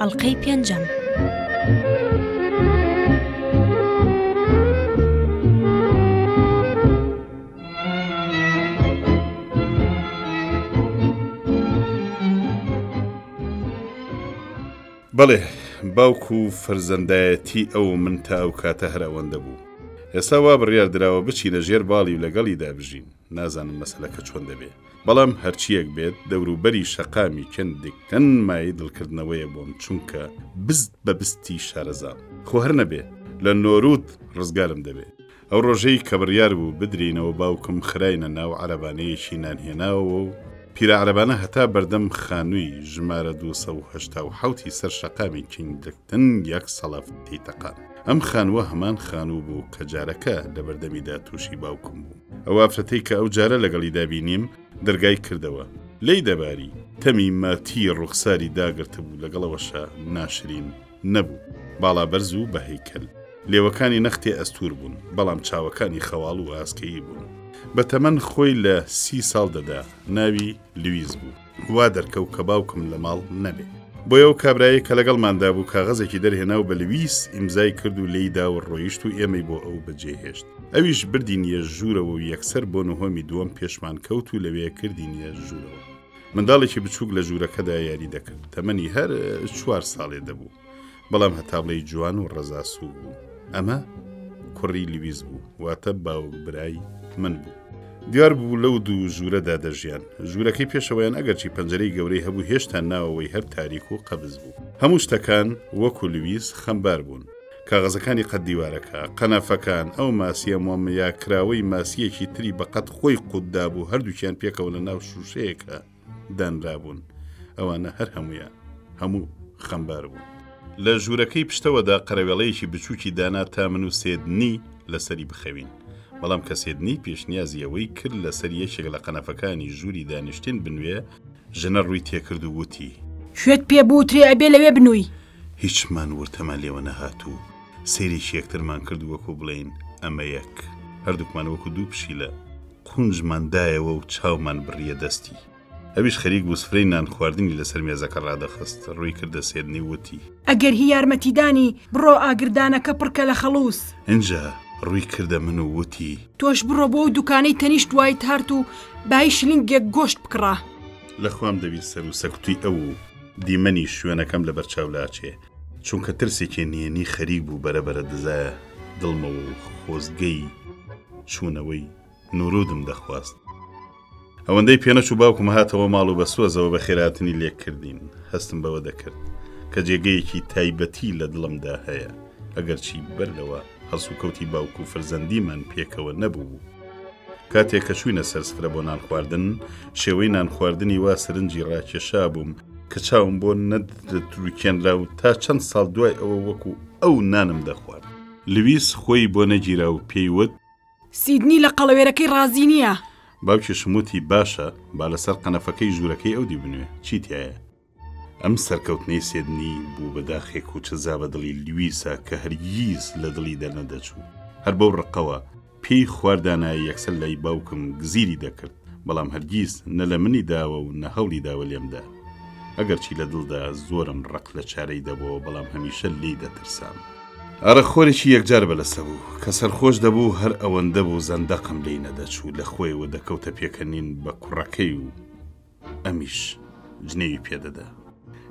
ئەڵقەی پێنجەم. بەڵێ باوک و فەرزەندایەتی ئەو من تا ئەو کاتە هەر ئەوەندە بوو ئێستا وا بڕیاردراوە بچینە ژێر باڵی و لەگەڵیدا بژین نازانم مەسلەکە چۆن دەبێ بەڵام هەرچییەک بێت دەوروبەری شەقامی کێندگتن مایەی دڵکردنەوەیە بۆم چونکە بست بە بستی شارەزام. خۆ هەر نەبێ لە نۆروود ڕزگارم دەبێ. ئەو ڕۆژەی کە بڕیار بوو بدرێینەوە باوکم خراینە ناو عەرەبانەیەکی نانهێناوەوە و پیرە عەرەبانە هەتا بەردەم خانووی ژمارە دوو سەد و هەشتا و حەوت ی سەر شەقامی کینگدکتن تنگێک سەڵەف دەیتەقان. ئەم خانووە هەمان خانوو بوو کە جارەکە لە بەردەمیدا تووشی باوکم بوو. ئەو ئافرەتەی کە ئەو جارە لەگەڵیدا بینیم، دەرگای کردەوە. لێی دەباری. تەمی ماتی ڕووخساری داگرتبوو، لەگەڵ ئەوەشا ناشرین نەبوو. باڵا بەرز و بە هەیکەل. لێوەکانی نەختێ ئەستوور بوون، بەڵام چاوەکانی خەواڵ و ئاسکەیی بوون. بە تەمەن خۆی لە سی ساڵ دەدا. ناوی لویس بوو. وا دەرکەوت کە باوکم لە ماڵ نەبێ. بۆیە ئەو کابرایەی کە لەگەڵماندا بوو کاغەزێکی دەرهێنا و بە لویس ئیمزای کرد و لێی دا و ڕۆیشت و ئێمەی بۆ ئەو بەجێ هێشت. ئەویش بردینییە ژوورەوە و یەکسەر بۆ نهۆمی دووەم پێشمان کەوت و لەوێ کردینییە ژوورەوە. منداڵێکی بچووک لە ژوورەکەدا یاری دەکرد. تەمەنی هەر چوار ساڵێ دەبوو. بەڵام هەتا بڵێی جوان و ڕەزا سوو بوو ئەمە کوڕی لویز بوو واتە باوک برای من بوو. دیار بوو لەو دوو ژوورەدا دەژیان. ژوورەکەی پێشەوەیان ئەگەرچی پەنجەرەی گەورەی هەبوو هێشتا ناوەوەی هەر تاریک و قەبز بوو. هەموو شتەکان وەکو لویز خەمبار بوون. کاغەزەکانی قەد دیوارەکە، قەنەفەکان، ئەو ماسییە مۆمیاکراوەی ماسییەکی تری بە قەد خۆی قووت دابوو هەردووکیان پێکەوە لە ناو شووشەیەکا. دانرابوون، ئەوانە هەر هەموویان، هەموو خەمبار بوون. لە ژوورەکەی پشتەوەدا قەرەوێڵەیەکی بچووکی دانا تا من و سێدنی لەسەری بخەوین، بەڵام کە سێدنی پێشنیازی ئەوەی کرد لەسەر یەکێک لە قەنەفەکانی ژووری دانیشتن بنوێ، ژنە ڕووی تێکرد و وتی. کوێت پێ بووترێ ئەبێ لەوێ بنووی؟ هیچمان ورتەمان لێوە نەهات و سەیرێکی یەکترمان کرد وەکوو بڵێین ئەمە یەک، هەردووکمان وەکوو دوو پشیلە قونجمان دایەوە و چاومان بڕییە دەستی. ئەویش خەریک بوو سفرەی نانخواردنی لەسەر مێزەکە ڕادەخست. ڕووی کردە سێدنی و وتی. ئەگەر هی یارمەتیدانی، بڕۆ ئاگردانەکە پڕ کە لە خەڵووز. ئینجا ڕووی کردە من و وتی. تۆش بڕۆ بۆ ئەو دوکانەی تەنیشت وایت هارت و بایی شلینگێک گۆشت بکڕە. لە خوام دەبی سەر و سەکوتی ئەو و دیمەنی شوێنەکەم لەبەر چاو لاچێ. چونکە ترسێکێ نهێنی خەریک بوو بەرە بەرە دزایە دڵمەوە و خۆزگەی چوونەوەی نورودم دەخواست. ئەوەندەی پێنەچوو باوکم هاتەوە ماڵ و بە سۆزەوە بەخێرهاتنی لێک کردین. هەستم بەوە دەکرد کە جێگەیەکی تایبەتی لە دڵمدا هەیە، ئەگەرچی بەر لەوە، هەڵسوکەوتی باوک و فرزەندیمان پێکەوە نەبوو. کاتێک کە چووینە سەر سفرە بۆ نان خواردن، شێوەی نان خواردنی وا سرنجی ڕاکێشابووم، کە چاوم بۆ نەدروکێنرا و تا چەند ساڵ دوای ئەوە وەکو ئەو نانم دەخوارد. لویس خۆی بۆ نەگیرا و پێی وت. سیدنی لە قەڵەوێرەکەی ڕازی نییە. باوکیشم وتی، باشە، با لەسەر قەنەفەکەی ژوورەکەی ئەو دیبنوێ، چی تیایە؟ ئەم سەرکەوتنەی سێدنی بوو بە داخێک و چەزا بە دڵی لویسا کە هەرگیز لە دڵی دەرنەدەچوو. هەر بەو ڕقەوە پێی خوار دانایە یەکسەر لای باوکم گزیری دەکرد، بەڵام هەرگیز نە لە منی داوە و نە هەوڵی داوە لێم دا. ئەگەرچی لە دڵدا زۆرم ڕق لە چارەی دەبۆوە بەڵام هەمیشە لێی دەترسام. ئارەقخۆرێکی یەکجار بەلەسە بوو. کە سەرخۆش دەبوو هەر ئەوەندە بوو زەندەقم لێی نەدەچوو. لە خۆیەوە دەکەوتە پێکەنین بە کوڕەکەی و. ئەمیش جنێوی پێ دەدا.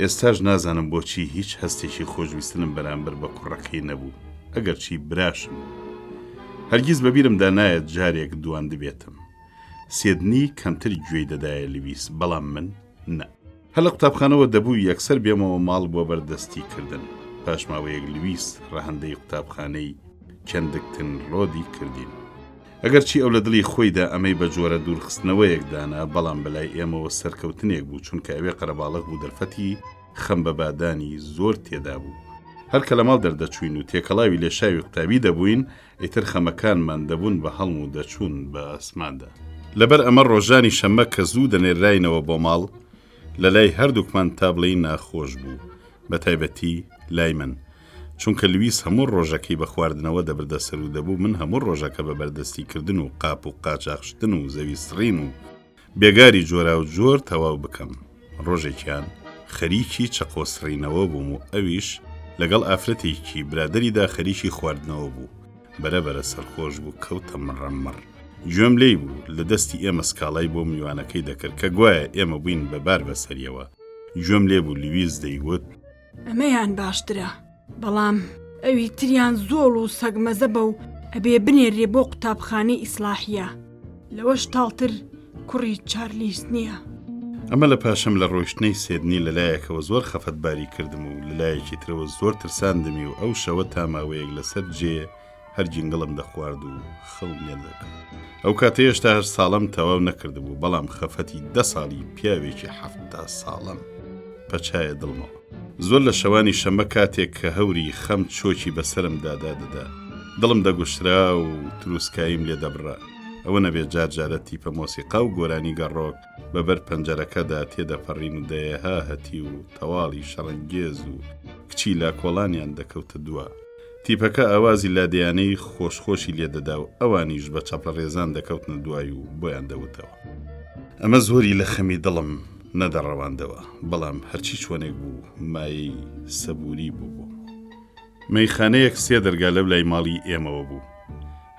ئێستاش نازانم بۆچی هیچ هەستێکی خۆشویستنم بەرامبەر بە کوڕەکەی نەبوو، ئەگەرچی براشم بوو. هەرگیز بە بیرمدا نایەت جارێک دواندبێتم. سێدنی کەمتر گوێی دەدایە لویس، بەڵام من، نا. هەر لە قوتابخانەوە دەبوو یەکسەر بێمەوە ماڵ بۆ بەردەستی کردن. پاش ماوەیەک لویس ڕەهەندەی قوتابخانەی کێندگتن ڕۆدی کردین. ئەگەرچی ئەو لە دڵی خۆیدا ئەمەی بە جۆرە دوورخستنەوەیەک دانا، بەڵام بە لای ئێمەوە سەرکەوتنێک بوو، چونکە ئەوێ قەرەباڵغ بوو دەرفەتی خەمبەبادانی زۆر تێدا بوو. هەر کە لە ماڵ دەردەچووین و تێکەڵاوی لێشاوی قوتابی دەبووین، ئیتر خەمەکانمان دەبوون بە هەڵم و دەچوون بە ئاسماندا. لەبەر ئەمە ڕۆژانی شەممە کە زوو دەنێرراینەوە بۆ ماڵ، لە لای هەردووکمان تا بڵێی ناخۆش بوو، بە تایبەتی لای من. چونکە لویس هەموو ڕۆژەکەی بە خواردنەوە دەبردە سەر و دەبوو من هەموو ڕۆژەکە بە بەردەستی کردن و قاپ و قاچاخ شتن و زەوی سڕین و بێگاری جۆراوجۆر تەواو بکەم. ڕۆژێکیان خەریکی چەقۆ سڕینەوە بووم و ئەویش لەگەڵ ئافرەتێکی برادەریدا خەریکی خواردنەوە بوو، بەرەبەرە سەرخۆش بوو کەوتە مڕەمڕ. گوێم لێی بوو لە دەستی ئێمە سکاڵای بۆ میوانەکەی دەکرد کە گوایە ئێمە بووین بە بار بەسەریەوە. گوێم لێ بوو لویس دەیگوت. ئەمەیان باشترە بەڵام ئەوی تریان زۆڵ و سەگمەزە بە و ئەبێ بنێرێ بۆ قوتابخانەی ئیسلاحە لەوەش تاڵتر کوڕی چارلیس نییە. ئەمە لە پاشم لە ڕۆیشتنەی سێدنی لەلایەکەوە زۆر خەفەت باری کردم و لەلایەکی ترەوە زۆر ترساندمی و ئەو شەوە تا ماوەیەک لەسەر جێ هەر جینگڵم دەخوارد و خەو مێن دەکرد ئەو کاتە هێشتا هەر ساڵم تەواو نەکردبوو بەڵام خەفەتی دە ساڵی پیاوێکی حەفتا ساڵم پەچایە دڵمەوە زۆر لە شەوانی شەمە کاتێک کە هەوری خەم چۆکی بەسرم دادا دەدا دڵم دەگوشرا و تروسکاییم لێ دەبڕا ئەوە نەبێ جار جارە تیپە مۆسیقا و گۆرانی گەڕۆک بەبەر پەنجەرەکەدا تێدەپەڕین و دەیەها هەتی و تەواڵی شەڕەنگێز و کچی لاکۆڵانیان دەکەوتە دووە تیپەکە ئاوازی لادێیانەی خۆش خۆشی لێ دەدا و ئەوانیش بە چەپڵەڕێزان دەکەوتنە دوای و بۆیان دەوتەوە. ئەمە زۆری لە خەمی دڵم نەدەڕەواندەوە، بەڵام هەرچی چۆنێک بوو مایەی سەبووری بووبووم. مەیخانەیەک سێ دەرگا لەولای ماڵی ئێمەوە بوو.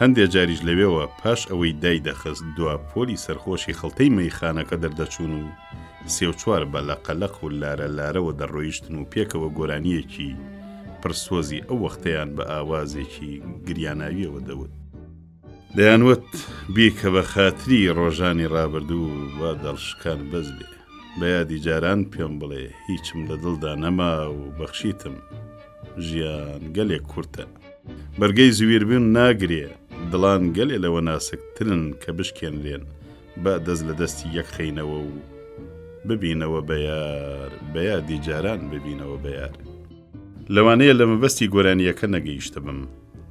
هەندێ جاریش لەوێوە پاش ئەوەی دایدەخست دوا پۆلی سەرخۆشی خڵتەی مەیخانەکە دەردەچوون و سێ و چوار بە لەقە لەق و لارە لارەوە دەڕۆیشتن و پێکەوە گۆرانییەکی پڕ سۆزی ئەو وەختەیان بە ئاوازێکی گریاناوییەوە دەوت. دەیانوت، بیکە بە خاتری ڕۆژانی ڕابردوو با دڵشکان بەس بێ، بە یادی جاران پێم بڵێ، هیچم لە دڵدا نەما و بەخشیتم. ژیان گەلێک کورتە بەرگەی زویربوون ناگرێ دڵان گەلێ لەوە ناسکترن کە بشکێنرێن با دەست لە دەستی یەک خینەوە و ببینەوە بەیار بەیادی جاران ببینەوە بەیار لەوانەیە لە مەبەستی گۆرانیەکە نەگەیشتبم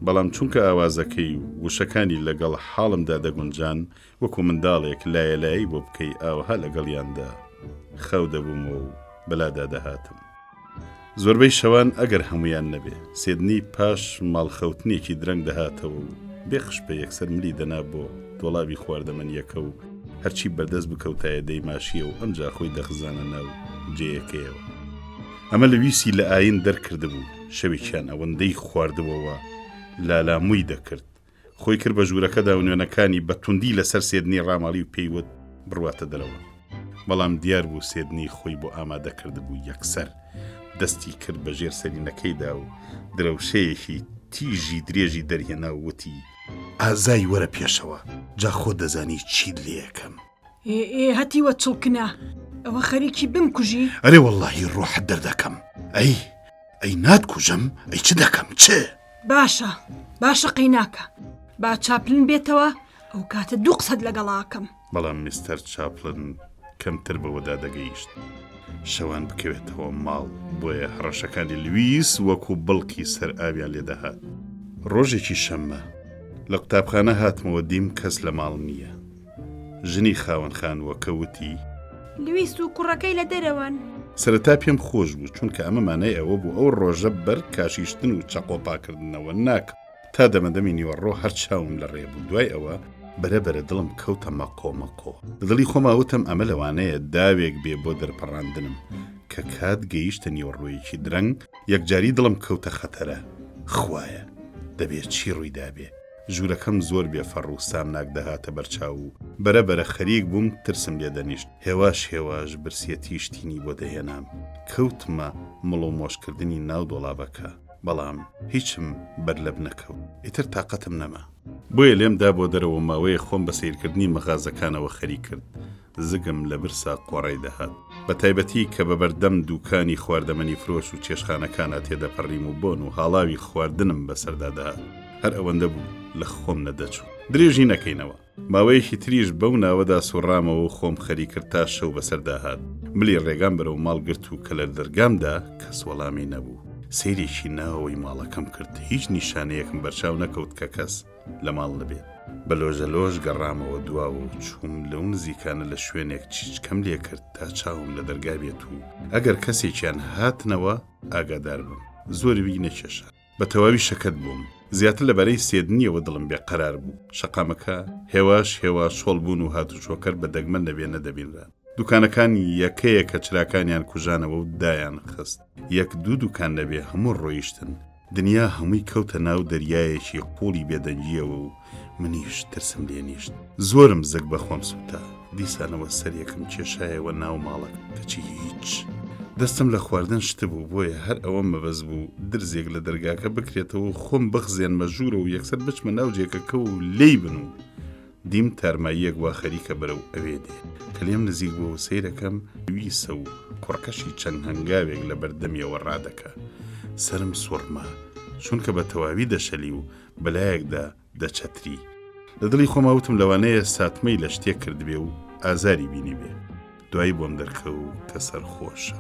بەڵام چونکە ئاوازەکەی وشەکانی لەگەڵ حاڵمدا دەگونجان وەکو منداڵێک لایە لایەی بۆ بکەی ئاوەها لەگەڵیاندا خەو دەبوومەوە و بەلادا دەهاتم زۆربەی شەوان ئەگەر هەموویان نەبێ سێدنی پاش ماڵ خەوتنێکی درەنگ دەهاتەوە و بێ خشپە یەکسەر ملی دەنا بۆ دۆڵابی خواردەمەنیەکە و هەرچی بەردەست بکەوتایە دەیماشیە و ئەم جاخۆی دەخزانە ناو جێیەکەیەوە ئەمە لە ویسی لە ئاین دەرکردبوو شەوێکیان ئەوەندەی خواردبەوە لالامووی دەکرد خۆی کرد بە ژوورەکەدا و نوێنەکانی بە توندی لە سەر سێدنی ڕاماڵی و پێی وت بڕواتە دەرەوە. بەڵام دیار بوو سێدنی خۆی بۆ ئامادە کردبوو، یەکسەر دەستی کرد بە ژێر سەرینەکەیدا و درەوشەیەکی تیژی درێژی دەرهێنا و وتی. ئازای وەرە پێشەوە، جا خۆت دەزانی چیت لێ ئەکەم. ئێ ئێ هەتیوە چڵکنە، ئەوە خەریکی بمکوژی؟ ئەرێ وەڵڵاهی ڕۆحت دەردەکەم. ئەی ئەی ناتکوژم، ئەی چ دەکەم چ؟ باشە باشە قەیناکە با چاپلن بێتەوە ئەو کاتە دوو قسەت لەگەڵاکەم. بەڵام میستەر چاپلن کەمتر بەوەدا دەگەیشت شەوان بکەوێتەوە ماڵ، بۆیە هەڕەشەکانی لویس وەکو بڵقی سەر ئاویان لێ دەهات. ڕۆژێکی شەممە لە قوتابخانە هاتمەوە دیم کەس لە ماڵ نییە. ژنی خاوەن خانووەکە وتی. لویس و کوڕەکەی لە دەرەوەن. سەرەتا پێم خۆش بوو، چونکە ئەمە مانای ئەوە بوو ئەو ڕۆژە بەر کاشیشتن و چەقۆ پاکردنەوە ناکەم. تا دەمەدەمی نیوەڕۆ هەر چاوم لە ڕێ بوو، دوای ئەوە بەرە بەرە دڵم کەوتە مەقۆ مەقۆ. لە دڵی خۆما وتم ئەمە لەوانەیە داوێک بێ بۆ دەرپەڕاندنم. کە کات گەیشتە نیوەڕۆیەکی درەنگ، یەکجاری دڵم کەوتە خەتەرە. خوایە! دەبێ چی ڕووی دابێ؟ ژوورەکەم زۆر بێ فەڕ و سامناک دەهاتە بەرچاو و بەرە بەرە خەریک بووم ترسم لێ دەنیشت، هێواش هێواش برسیەتی شتینی بۆ دەهێنام، کەوتمە مڵ و مۆش کردنی ناو دۆڵابەکە، بەڵام هیچم بەر لەب نەکەوت، ئیتر تاقەتم نەما. بۆیە لێم دا بۆ دەرەوە و ماوەیەک خۆم بە سەیرکردنی مەغازەکانەوە خەریک کرد، زگم لە برسا قۆڕەی دەهات، بە تایبەتی کە بە بەردەم دووکانی خواردەمەنی فرۆش و چێشتخانەکانا تێدەپەڕیم و بۆن و هاڵاوی خواردنم بەسەردا دەهات، هەر ئەوەندە بوو لە خۆم نەدەچوو درێژی نەکەینەوە. ماوەیەکی تریش بەو ناوەدا سوڕامەوە و خۆم خەری کرد تا شەو بەسەردا هات. ملی ڕێگام بەرەو ماڵ گرت و کە لە دەرگامدا کەس وەڵامی نەبوو، سەیرێکی ناوەوەی ماڵەکەم کرد، هیچ نیشانەیەکم بەرچاو نەکەوت کە کەس. لە ماڵ نەبێت. بە لۆژە لۆژ گەڕامەوە دواوە و چووم، لەو نزیکانە لە شوێنێک چیچکەم لێ کرد تا چاوم لە دەرگا بێت و ئەگەر کەسێکیان هاتنەوە ئاگادار بم. زۆری وی نەکێشا. بە تەواوی شەکەت بووم. زیاتر لەبارەی سێدنییەوە دڵم بێ قەرار بوو. شەقامەکە هێواش هێوا چۆڵ بوون و هاتوچۆکەر بە دەگمەن لە وێنە دەبینران. دوکانەکان یەکە یەکە چراکانیان کوژانەوە و دایان خست. یەک دوو دوکان نەبێ هەموو ڕۆیشتن. دنیا هەمووی کەوتە ناو دەریایەکی قوڵی بێدەنگییەوە و منیش ترسم لێ نیشت. زۆرم زگ بە خۆم سووتا. دیسانەوە سەرێکم کێشایەوە ناو ماڵەکە، کەچی هیچ. دەستم لە خواردن شتبوو، بۆیە هەر ئەوەم مەبەست بوو درزێک لە دەرگاکە بکرێتەوە و خۆم بخزێنمە ژوورەوە و یەکسەر بچمە ناو جێگەکە و لێی بنووم. دیم تارماییەک وا خەریکە بەرەو ئەوێ دێ کە لێم نزیک بۆ و سەیرەکەم لویسە و کوڕەکەشی چەند هەنگاوێک لە بەردەمیەوە ڕادەکا. سەرم سوڕما چونکە بە تەواوی دەشەلی و بە لایەکدا دەچەتری. لە دڵی خۆما وتم لەوانەیە ساتمەی لە شتێک کردبێ و ئازاری بینیبێ. دوایی بۆم دەرکەوو کە سەرخۆشە.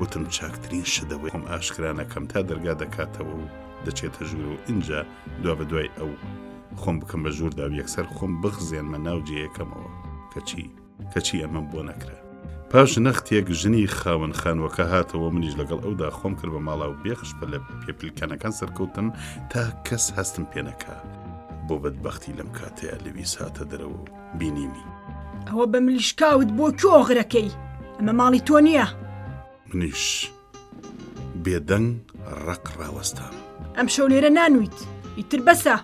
وتم چاکترین شت ئەوەیە خۆم ئاشکرا نەکەم تا دەرگا دەکاتەوە و دەچێتە ژوور و ئینجا دوابەدوای ئەو خۆم بکەم بە ژووردا و یەکسەر خۆم بخزێنمە ناو جێیەکەمەوە. کەچی کەچی ئەمەم بۆ نەکرا. پاش نەختێک ژنی خاوەن خانووەکە هاتەوە منیش لەگەڵ ئەودا خۆم کرد بە ماڵا و بێ خشپە لە پێ پلکانەکان سەرکەوتم تا کەس هەستم پێ نەکا. بۆ بەدبەختی لەم کاتەیا لویس هاتە دەرەوە و. بینیمی ئەوە بە ملیشکاوت بۆ کۆغرەکەی ئەمە ماڵی تۆ نییە منیش بێدەنگ ڕق ڕاوەستان ئەم شەو لێرە نانویت ئیتر بەسە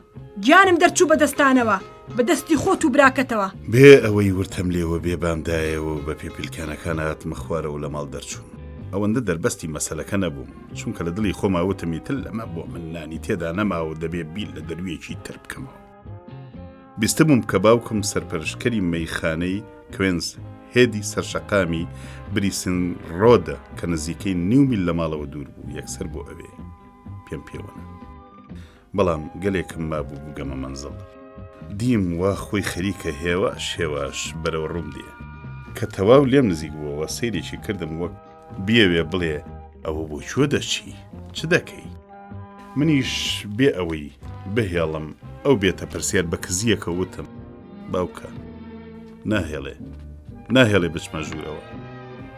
گیانم دەرچوو بە دەستانەوە بە دەستی خۆت و براکەتەوە بێ ئەوەی ورتەم لێوە بێ باندایەوە بە پێپیلکانەکان هاتمە خوارەوە لە ماڵ دەرچوون ئەوەندە دەربەستی مەسلەکە نەبووم چونکە لە دڵی خۆماوتمی تل لەمە بۆ من نانی تێدا نەماوە دەبێ بیر لە دەرویەکی تر بکەمەوە بیستبووم کە باوکم سەرپەرشتکەری مەیخانەی کوێنز هێدی سەر شەقامی بریسن ڕۆدە کە نزیکەی نیو میل لە ماڵەوە دوور بوو، یەکسەر بۆ ئەوێ پێم پێوەنا. بەڵام گەلێکم مابوو بگەمە مەنزڵ. دیم وا خۆی خەریکە هێواش هێواش بەرەوڕووم دێ. کە تەواو لێم نزیک بووەوە سەیرێکی کردم وەک. بیەوێ بڵێ ئەوە بۆ کوێ دەچی؟ چ دەکەی؟ منیش بێ ئەوەی بهێڵم ئەو بێتە پرسیار بە کزییەکە وتم، باوکە! ناهێڵێ، ناهێڵێ بچمە ژوورەوە.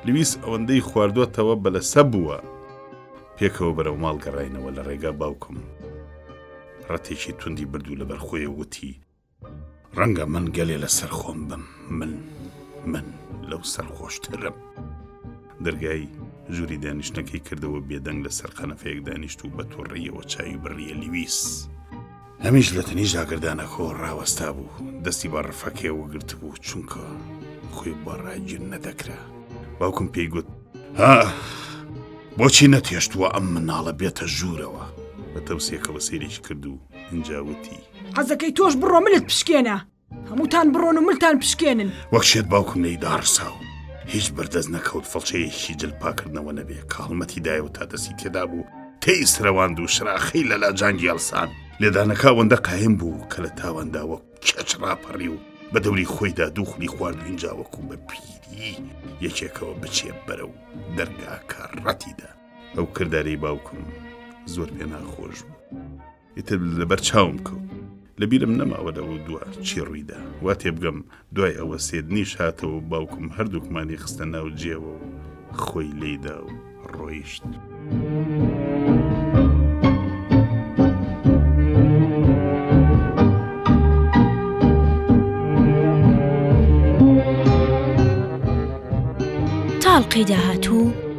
لویس ئەوەندەی خواردووەتەوە بەلەسە بووە. پێکەوە بەرەو ماڵ گەڕاینەوە، لە ڕێگا باوکم ڕەتێکی توندی برد و لەبەر خۆی وتی، ڕەنگە من گەلێ لەسەر خۆم بم من من لەو سەر خۆشترم دەرگای ژووری دانیشتەکەی کردەوە بێدەنگ لەسەر قەنەفەیەک دانیشت و بە تۆڕیەوە چاوی بڕیە لیویس. هەمیش لە تەنی ژاگردانەکۆ ڕاوەستا بوو دەستی بە ڕفەکێ وەگرت بوو چونکە خۆی بە ڕاگیر نەدەکرا باوکم پێی گوت ها بۆچی نەتێشتووە ئەم مناڵە بێتە ژوورەوە بە تەوسێکەوە سێریش کرد و ئەجاوتی حەزەکەی تۆش بڕۆ ملت پشکێنە هەمووتان بڕۆن و ملتان پشکێنن وەک شێت باوکم لی داڕساو هیچ بەردەست نەکەوت فڵچەیەکی جل پاکردنەوە نەبێ کاڵمەتی دایە و تا دەستی تێدا بوو تێی سرەواند و شراخەی لەلا جانگی هەڵسان لێدانەکە ئەوەندە قایم بوو کە لە تاوانداوە کێچ ڕاپەڕی و بە دەوری خۆیدا دوو خولی خوارد وینجاوەکو بە پیری یەکێکەوە بچێ بەرە و دەرگاکە ڕەتیدا ئەو کردارەی باوکم زۆر پێ ناخۆش بوو. ئیتر لەبەر چاوم کەوت. لە بیرم نەماوە لەوە دوا چی ڕوویدا. وا تێبگەم دوای ئەوە سێدنیش هاتەوە و باوکم هەردووکمانی خستە ناو جێوە و خۆی لێی دا و ڕۆیشت.